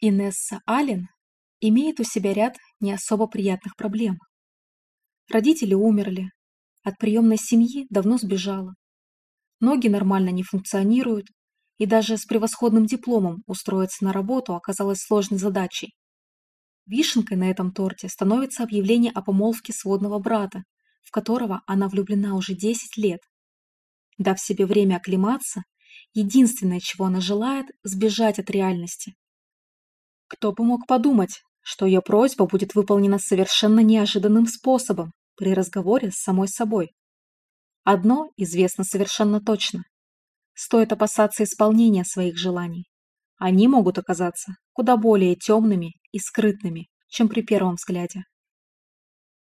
Инесса Аллен имеет у себя ряд не особо приятных проблем. Родители умерли, от приемной семьи давно сбежала. Ноги нормально не функционируют, и даже с превосходным дипломом устроиться на работу оказалось сложной задачей. Вишенкой на этом торте становится объявление о помолвке сводного брата, в которого она влюблена уже 10 лет. Дав себе время оклематься, единственное, чего она желает – сбежать от реальности. Кто бы мог подумать, что ее просьба будет выполнена совершенно неожиданным способом при разговоре с самой собой. Одно известно совершенно точно. Стоит опасаться исполнения своих желаний. Они могут оказаться куда более темными и скрытными, чем при первом взгляде.